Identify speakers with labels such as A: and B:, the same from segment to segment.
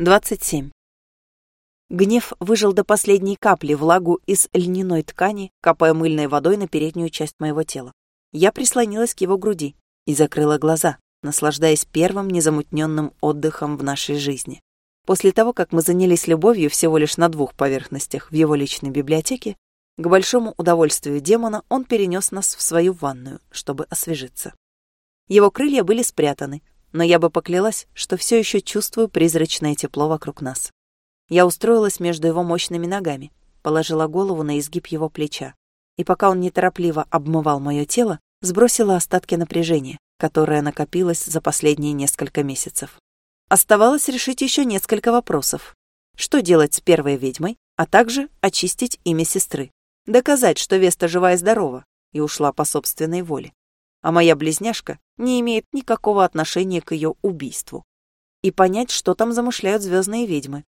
A: 27. Гнев выжил до последней капли влагу из льняной ткани, капая мыльной водой на переднюю часть моего тела. Я прислонилась к его груди и закрыла глаза, наслаждаясь первым незамутненным отдыхом в нашей жизни. После того, как мы занялись любовью всего лишь на двух поверхностях в его личной библиотеке, к большому удовольствию демона он перенес нас в свою ванную, чтобы освежиться. Его крылья были спрятаны, но я бы поклялась, что все еще чувствую призрачное тепло вокруг нас. Я устроилась между его мощными ногами, положила голову на изгиб его плеча, и пока он неторопливо обмывал мое тело, сбросила остатки напряжения, которое накопилось за последние несколько месяцев. Оставалось решить еще несколько вопросов. Что делать с первой ведьмой, а также очистить имя сестры. Доказать, что Веста жива и здорова, и ушла по собственной воле а моя близняшка не имеет никакого отношения к ее убийству. И понять, что там замышляют звездные ведьмы.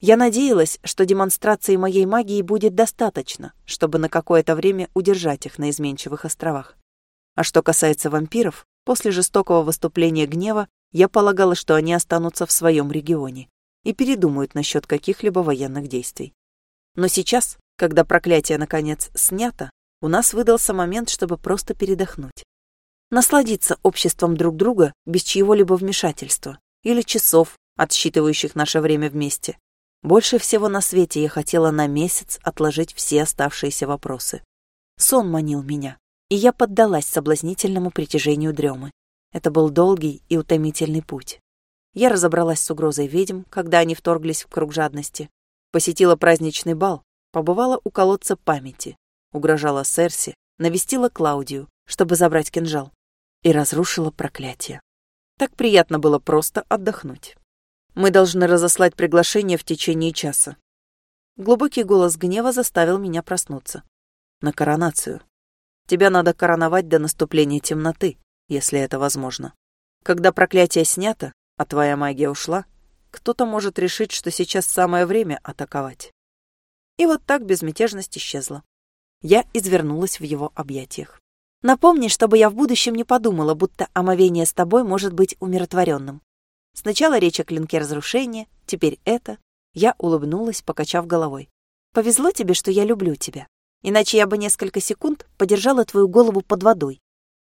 A: Я надеялась, что демонстрации моей магии будет достаточно, чтобы на какое-то время удержать их на изменчивых островах. А что касается вампиров, после жестокого выступления гнева я полагала, что они останутся в своем регионе и передумают насчет каких-либо военных действий. Но сейчас, когда проклятие наконец снято, у нас выдался момент, чтобы просто передохнуть насладиться обществом друг друга без чьего-либо вмешательства или часов, отсчитывающих наше время вместе. Больше всего на свете я хотела на месяц отложить все оставшиеся вопросы. Сон манил меня, и я поддалась соблазнительному притяжению дремы. Это был долгий и утомительный путь. Я разобралась с угрозой ведьм, когда они вторглись в круг жадности, посетила праздничный бал, побывала у колодца памяти, угрожала Серси, навестила Клаудию, чтобы забрать кинжал и разрушила проклятие. Так приятно было просто отдохнуть. Мы должны разослать приглашение в течение часа. Глубокий голос гнева заставил меня проснуться. На коронацию. Тебя надо короновать до наступления темноты, если это возможно. Когда проклятие снято, а твоя магия ушла, кто-то может решить, что сейчас самое время атаковать. И вот так безмятежность исчезла. Я извернулась в его объятиях. Напомни, чтобы я в будущем не подумала, будто омовение с тобой может быть умиротворенным. Сначала речь о клинке разрушения, теперь это. Я улыбнулась, покачав головой. Повезло тебе, что я люблю тебя. Иначе я бы несколько секунд подержала твою голову под водой.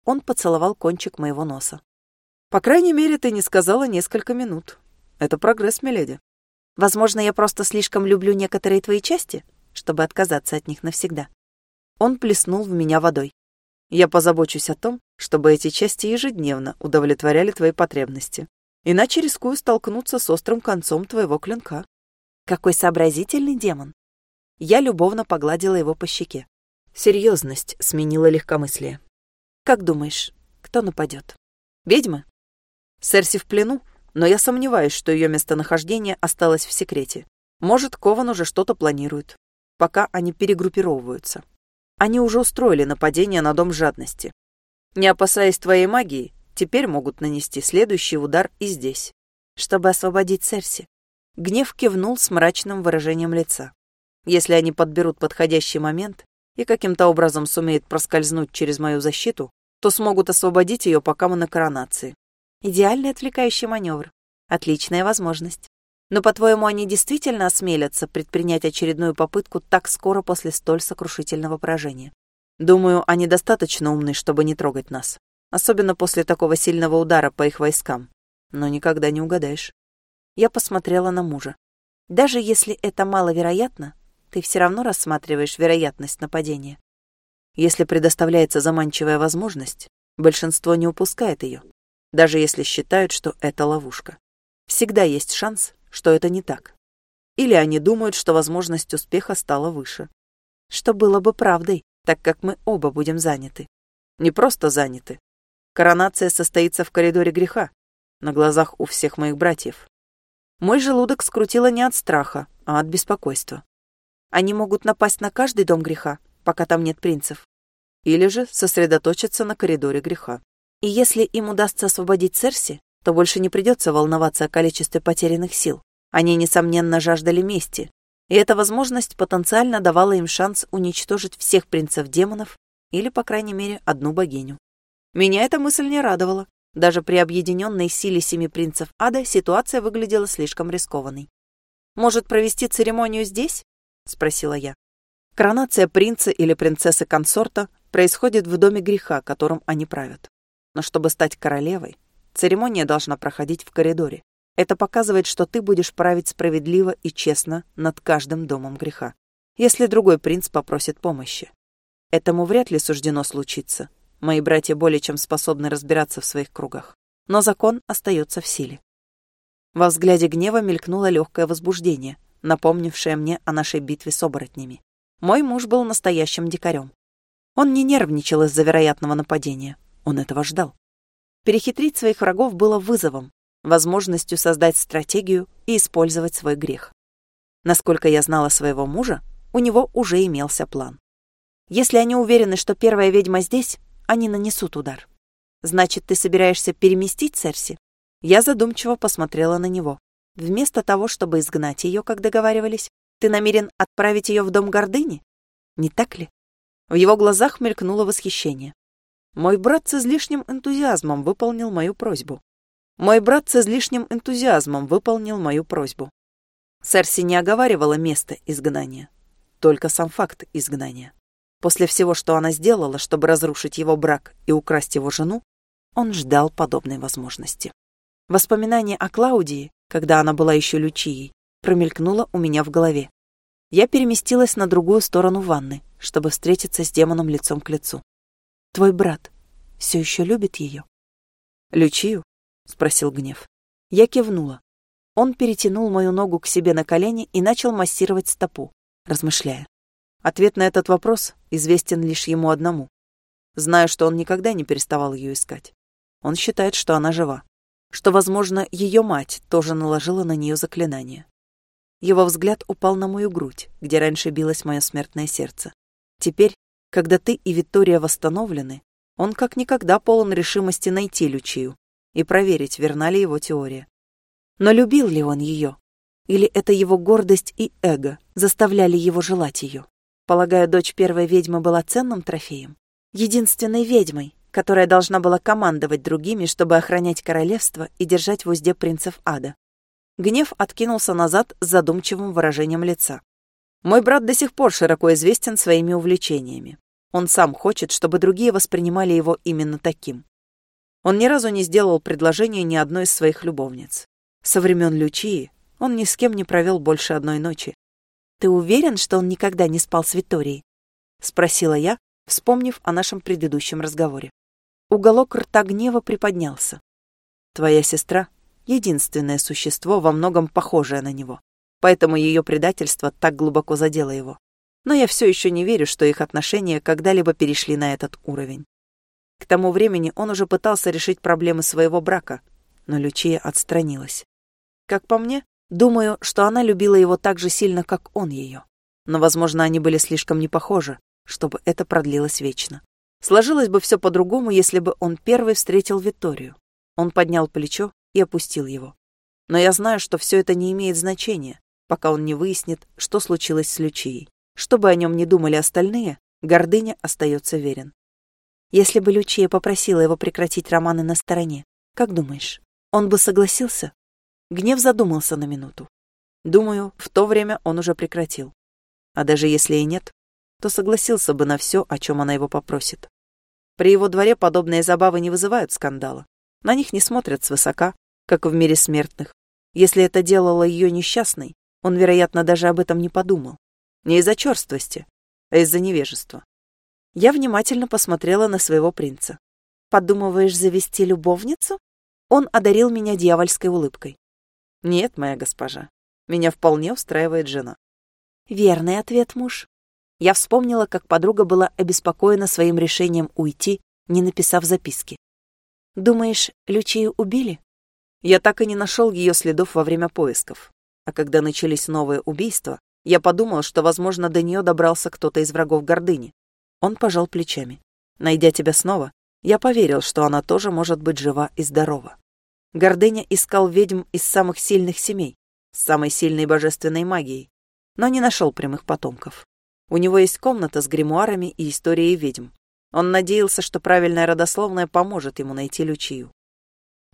A: Он поцеловал кончик моего носа. По крайней мере, ты не сказала несколько минут. Это прогресс, миледи. Возможно, я просто слишком люблю некоторые твои части, чтобы отказаться от них навсегда. Он плеснул в меня водой. Я позабочусь о том, чтобы эти части ежедневно удовлетворяли твои потребности. Иначе рискую столкнуться с острым концом твоего клинка. Какой сообразительный демон. Я любовно погладила его по щеке. Серьезность сменила легкомыслие. Как думаешь, кто нападет? Ведьма? Серси в плену, но я сомневаюсь, что ее местонахождение осталось в секрете. Может, Кован уже что-то планирует, пока они перегруппировываются. Они уже устроили нападение на дом жадности. Не опасаясь твоей магии, теперь могут нанести следующий удар и здесь, чтобы освободить Серси. Гнев кивнул с мрачным выражением лица. Если они подберут подходящий момент и каким-то образом сумеют проскользнуть через мою защиту, то смогут освободить ее, пока мы на коронации. Идеальный отвлекающий маневр. Отличная возможность. Но, по-твоему, они действительно осмелятся предпринять очередную попытку так скоро после столь сокрушительного поражения? Думаю, они достаточно умны, чтобы не трогать нас. Особенно после такого сильного удара по их войскам. Но никогда не угадаешь. Я посмотрела на мужа. Даже если это маловероятно, ты все равно рассматриваешь вероятность нападения. Если предоставляется заманчивая возможность, большинство не упускает ее, даже если считают, что это ловушка. Всегда есть шанс, что это не так. Или они думают, что возможность успеха стала выше. Что было бы правдой, так как мы оба будем заняты. Не просто заняты. Коронация состоится в коридоре греха, на глазах у всех моих братьев. Мой желудок скрутило не от страха, а от беспокойства. Они могут напасть на каждый дом греха, пока там нет принцев. Или же сосредоточиться на коридоре греха. И если им удастся освободить Церси, то больше не придется волноваться о количестве потерянных сил. Они, несомненно, жаждали мести, и эта возможность потенциально давала им шанс уничтожить всех принцев-демонов или, по крайней мере, одну богиню. Меня эта мысль не радовала, Даже при объединенной силе семи принцев ада ситуация выглядела слишком рискованной. «Может, провести церемонию здесь?» — спросила я. Коронация принца или принцессы-консорта происходит в доме греха, которым они правят. Но чтобы стать королевой, церемония должна проходить в коридоре. Это показывает, что ты будешь править справедливо и честно над каждым домом греха, если другой принц попросит помощи. Этому вряд ли суждено случиться. Мои братья более чем способны разбираться в своих кругах. Но закон остается в силе. Во взгляде гнева мелькнуло легкое возбуждение, напомнившее мне о нашей битве с оборотнями. Мой муж был настоящим дикарем. Он не нервничал из-за вероятного нападения. Он этого ждал. Перехитрить своих врагов было вызовом, возможностью создать стратегию и использовать свой грех. Насколько я знала своего мужа, у него уже имелся план. Если они уверены, что первая ведьма здесь, они нанесут удар. Значит, ты собираешься переместить Церси? Я задумчиво посмотрела на него. Вместо того, чтобы изгнать ее, как договаривались, ты намерен отправить ее в дом гордыни? Не так ли? В его глазах мелькнуло восхищение. Мой брат с излишним энтузиазмом выполнил мою просьбу. Мой брат с излишним энтузиазмом выполнил мою просьбу. Серси не оговаривала место изгнания, только сам факт изгнания. После всего, что она сделала, чтобы разрушить его брак и украсть его жену, он ждал подобной возможности. Воспоминание о Клаудии, когда она была еще Лючией, промелькнуло у меня в голове. Я переместилась на другую сторону ванны, чтобы встретиться с демоном лицом к лицу. «Твой брат все еще любит ее?» «Лючию?» — спросил гнев. Я кивнула. Он перетянул мою ногу к себе на колени и начал массировать стопу, размышляя. Ответ на этот вопрос известен лишь ему одному. Знаю, что он никогда не переставал ее искать. Он считает, что она жива. Что, возможно, ее мать тоже наложила на нее заклинание. Его взгляд упал на мою грудь, где раньше билось мое смертное сердце. Теперь, когда ты и Виктория восстановлены, он как никогда полон решимости найти Лючию и проверить, верна ли его теория. Но любил ли он ее? Или это его гордость и эго заставляли его желать ее? Полагаю, дочь первой ведьмы была ценным трофеем? Единственной ведьмой, которая должна была командовать другими, чтобы охранять королевство и держать в узде принцев ада. Гнев откинулся назад с задумчивым выражением лица. Мой брат до сих пор широко известен своими увлечениями. Он сам хочет, чтобы другие воспринимали его именно таким. Он ни разу не сделал предложение ни одной из своих любовниц. Со времен Лючии он ни с кем не провел больше одной ночи. «Ты уверен, что он никогда не спал с Виторией?» — спросила я, вспомнив о нашем предыдущем разговоре. Уголок рта гнева приподнялся. «Твоя сестра единственное существо, во многом похожее на него. Поэтому ее предательство так глубоко задело его. Но я все еще не верю, что их отношения когда-либо перешли на этот уровень. К тому времени он уже пытался решить проблемы своего брака, но Лючия отстранилась. Как по мне, думаю, что она любила его так же сильно, как он ее. Но, возможно, они были слишком не похожи, чтобы это продлилось вечно. Сложилось бы все по-другому, если бы он первый встретил Викторию. Он поднял плечо и опустил его. Но я знаю, что все это не имеет значения, пока он не выяснит, что случилось с Лючией. Что бы о нем не думали остальные, гордыня остается верен. Если бы Лючия попросила его прекратить романы на стороне, как думаешь, он бы согласился? Гнев задумался на минуту. Думаю, в то время он уже прекратил. А даже если и нет, то согласился бы на все, о чем она его попросит. При его дворе подобные забавы не вызывают скандала. На них не смотрят свысока, как в мире смертных. Если это делало ее несчастной, он, вероятно, даже об этом не подумал. Не из-за черствости, а из-за невежества. Я внимательно посмотрела на своего принца. «Подумываешь завести любовницу?» Он одарил меня дьявольской улыбкой. «Нет, моя госпожа, меня вполне устраивает жена». Верный ответ, муж. Я вспомнила, как подруга была обеспокоена своим решением уйти, не написав записки. «Думаешь, Лючию убили?» Я так и не нашел ее следов во время поисков. А когда начались новые убийства, я подумал, что, возможно, до нее добрался кто-то из врагов гордыни. Он пожал плечами. Найдя тебя снова, я поверил, что она тоже может быть жива и здорова. Гордыня искал ведьм из самых сильных семей, с самой сильной божественной магией, но не нашел прямых потомков. У него есть комната с гримуарами и историей ведьм. Он надеялся, что правильная родословная поможет ему найти Лючию.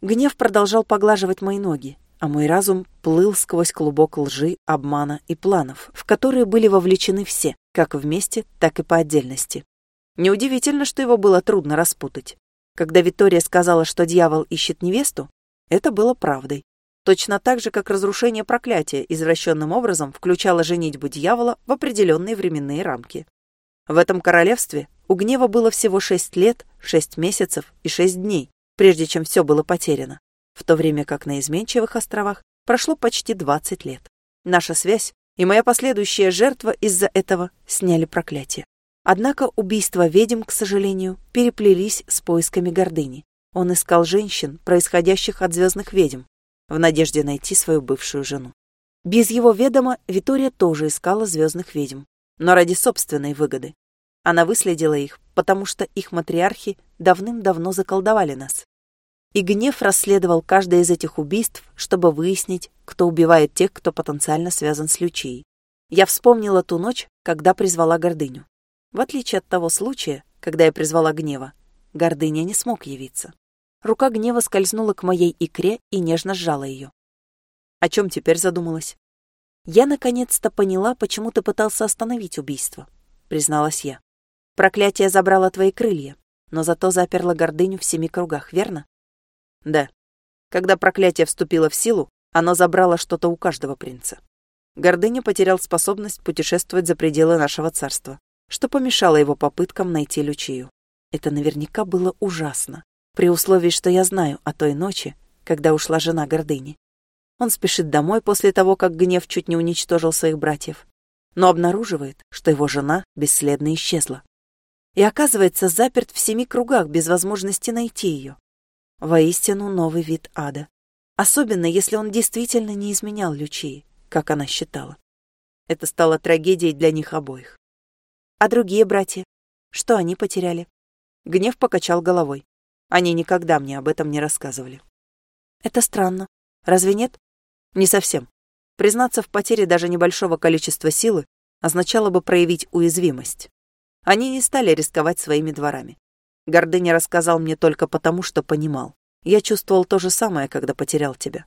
A: Гнев продолжал поглаживать мои ноги, а мой разум плыл сквозь клубок лжи, обмана и планов, в которые были вовлечены все, как вместе, так и по отдельности. Неудивительно, что его было трудно распутать. Когда Виктория сказала, что дьявол ищет невесту, это было правдой. Точно так же, как разрушение проклятия извращенным образом включало женитьбу дьявола в определенные временные рамки. В этом королевстве у гнева было всего шесть лет, шесть месяцев и шесть дней, прежде чем все было потеряно, в то время как на изменчивых островах прошло почти 20 лет. Наша связь и моя последующая жертва из-за этого сняли проклятие. Однако убийства ведьм, к сожалению, переплелись с поисками гордыни. Он искал женщин, происходящих от звездных ведьм, в надежде найти свою бывшую жену. Без его ведома Витория тоже искала звездных ведьм, но ради собственной выгоды. Она выследила их, потому что их матриархи давным-давно заколдовали нас. И гнев расследовал каждое из этих убийств, чтобы выяснить, кто убивает тех, кто потенциально связан с Лючией. Я вспомнила ту ночь, когда призвала гордыню. В отличие от того случая, когда я призвала гнева, гордыня не смог явиться. Рука гнева скользнула к моей икре и нежно сжала ее. О чем теперь задумалась? Я наконец-то поняла, почему ты пытался остановить убийство, призналась я. Проклятие забрало твои крылья, но зато заперло гордыню в семи кругах, верно? Да. Когда проклятие вступило в силу, оно забрало что-то у каждого принца. Гордыня потерял способность путешествовать за пределы нашего царства, что помешало его попыткам найти Лючию. Это наверняка было ужасно при условии, что я знаю о той ночи, когда ушла жена гордыни. Он спешит домой после того, как гнев чуть не уничтожил своих братьев, но обнаруживает, что его жена бесследно исчезла. И оказывается заперт в семи кругах без возможности найти ее. Воистину новый вид ада. Особенно, если он действительно не изменял Лючии, как она считала. Это стало трагедией для них обоих. А другие братья? Что они потеряли? Гнев покачал головой. Они никогда мне об этом не рассказывали. Это странно. Разве нет? Не совсем. Признаться в потере даже небольшого количества силы означало бы проявить уязвимость. Они не стали рисковать своими дворами. Гордыня рассказал мне только потому, что понимал. Я чувствовал то же самое, когда потерял тебя.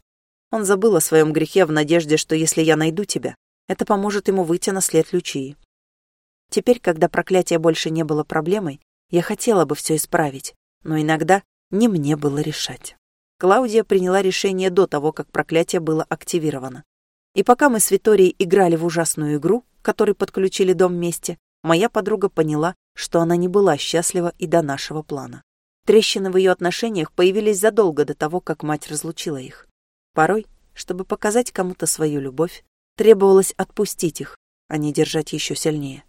A: Он забыл о своем грехе в надежде, что если я найду тебя, это поможет ему выйти на след Лючии. Теперь, когда проклятие больше не было проблемой, я хотела бы все исправить, но иногда не мне было решать. Клаудия приняла решение до того, как проклятие было активировано. И пока мы с Виторией играли в ужасную игру, которой подключили дом вместе, моя подруга поняла, что она не была счастлива и до нашего плана. Трещины в ее отношениях появились задолго до того, как мать разлучила их. Порой, чтобы показать кому-то свою любовь, требовалось отпустить их, а не держать еще сильнее.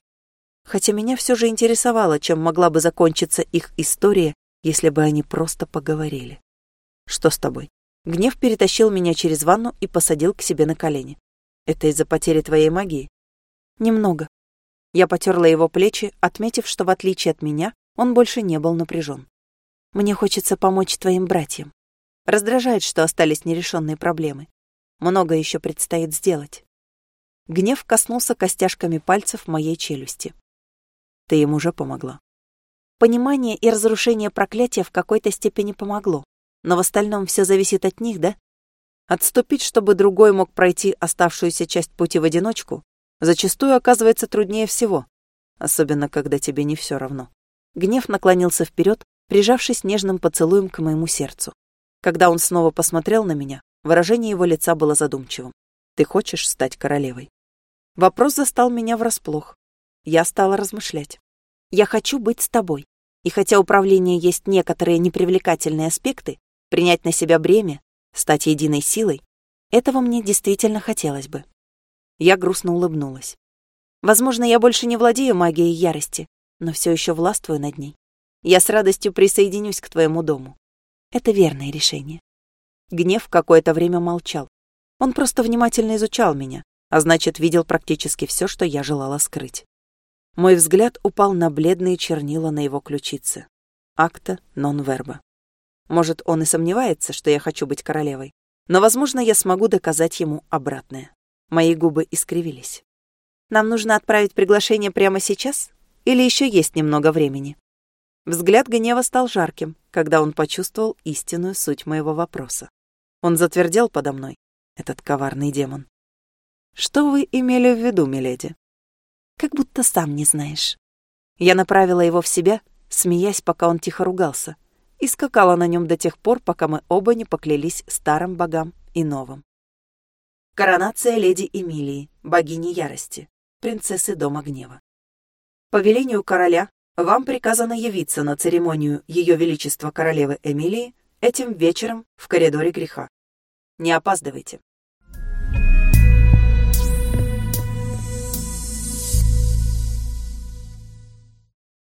A: Хотя меня все же интересовало, чем могла бы закончиться их история, если бы они просто поговорили. Что с тобой? Гнев перетащил меня через ванну и посадил к себе на колени. Это из-за потери твоей магии? Немного. Я потерла его плечи, отметив, что в отличие от меня, он больше не был напряжен. Мне хочется помочь твоим братьям. Раздражает, что остались нерешенные проблемы. Много еще предстоит сделать. Гнев коснулся костяшками пальцев моей челюсти. Ты им уже помогла. Понимание и разрушение проклятия в какой-то степени помогло. Но в остальном все зависит от них, да? Отступить, чтобы другой мог пройти оставшуюся часть пути в одиночку, зачастую оказывается труднее всего, особенно когда тебе не все равно. Гнев наклонился вперед, прижавшись нежным поцелуем к моему сердцу. Когда он снова посмотрел на меня, выражение его лица было задумчивым. «Ты хочешь стать королевой?» Вопрос застал меня врасплох. Я стала размышлять. Я хочу быть с тобой. И хотя управление есть некоторые непривлекательные аспекты, принять на себя бремя, стать единой силой, этого мне действительно хотелось бы. Я грустно улыбнулась. Возможно, я больше не владею магией ярости, но все еще властвую над ней. Я с радостью присоединюсь к твоему дому. Это верное решение. Гнев какое-то время молчал. Он просто внимательно изучал меня, а значит, видел практически все, что я желала скрыть. Мой взгляд упал на бледные чернила на его ключице. Акта нон верба. Может, он и сомневается, что я хочу быть королевой, но, возможно, я смогу доказать ему обратное. Мои губы искривились. Нам нужно отправить приглашение прямо сейчас? Или еще есть немного времени? Взгляд гнева стал жарким, когда он почувствовал истинную суть моего вопроса. Он затвердел подо мной, этот коварный демон. «Что вы имели в виду, миледи?» «Как будто сам не знаешь». Я направила его в себя, смеясь, пока он тихо ругался, и скакала на нем до тех пор, пока мы оба не поклялись старым богам и новым. Коронация леди Эмилии, богини ярости, принцессы Дома Гнева. По велению короля вам приказано явиться на церемонию Ее Величества Королевы Эмилии этим вечером в коридоре греха. Не опаздывайте.